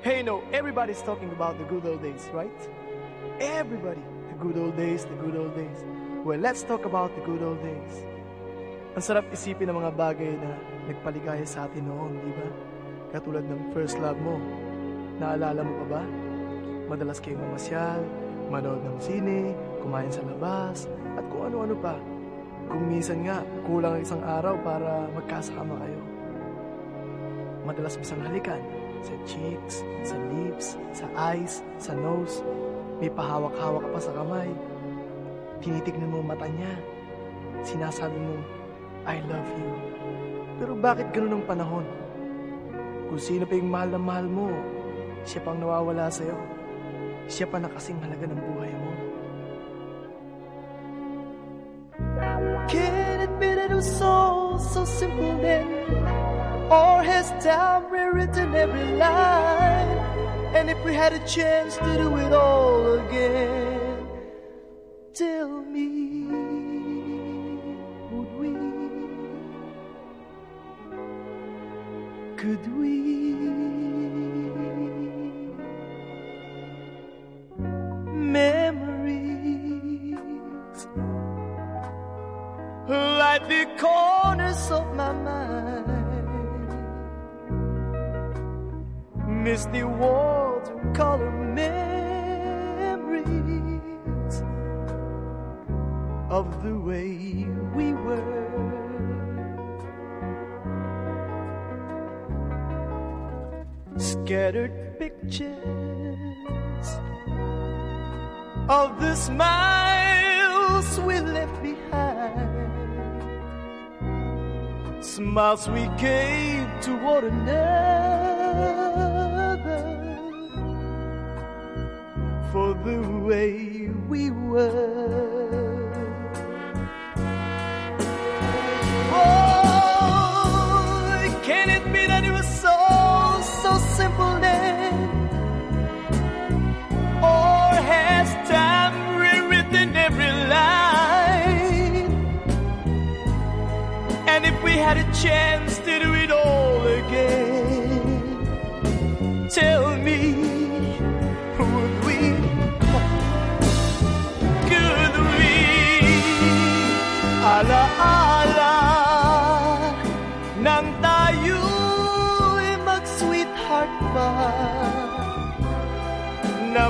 Hey, no, everybody's talking about the good old days, right? Everybody, the good old days, the good old days. Well, let's talk about the good old days. Ang sarap isipin ng mga bagay na nagpaligaya sa atin noon, di ba? Katulad ng first love mo. Naalala mo pa ba? Madalas kayong mamasyal, manood ng sine, kumain sa labas, at kung ano-ano pa. Kung minsan nga, kulang ang isang araw para magkasama kayo. Madalas misang halikan sa cheeks, sa lips, sa eyes, sa nose. May pahawak-hawak pa sa kamay. Tinitignan mo mata niya. Sinasabi mo, I love you. Pero bakit ganun ang panahon? Kung sino pa yung mahal na mahal mo, siya pang nawawala sa'yo. Siya pa na kasing halaga ng buhay mo. Can it be that it was so, so simple then? Has time rewritten every line? And if we had a chance to do it all again, tell me, would we? Could we? Memories like the corners of my mind. Misty watercolor memories of the way we were. Scattered pictures of the smiles we left behind. Smiles we gave to one another for the way we were. Oh, can it be that it was so, so simple then? Or has time rewritten every line? And if we had a chance to do it all again,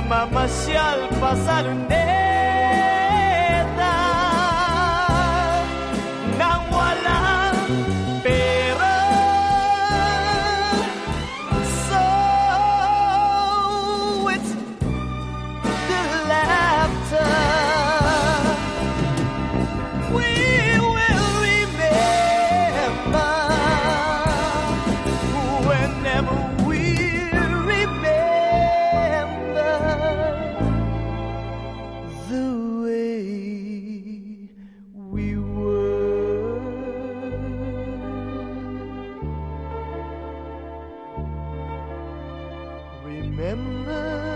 mamá si al pasar un día Remember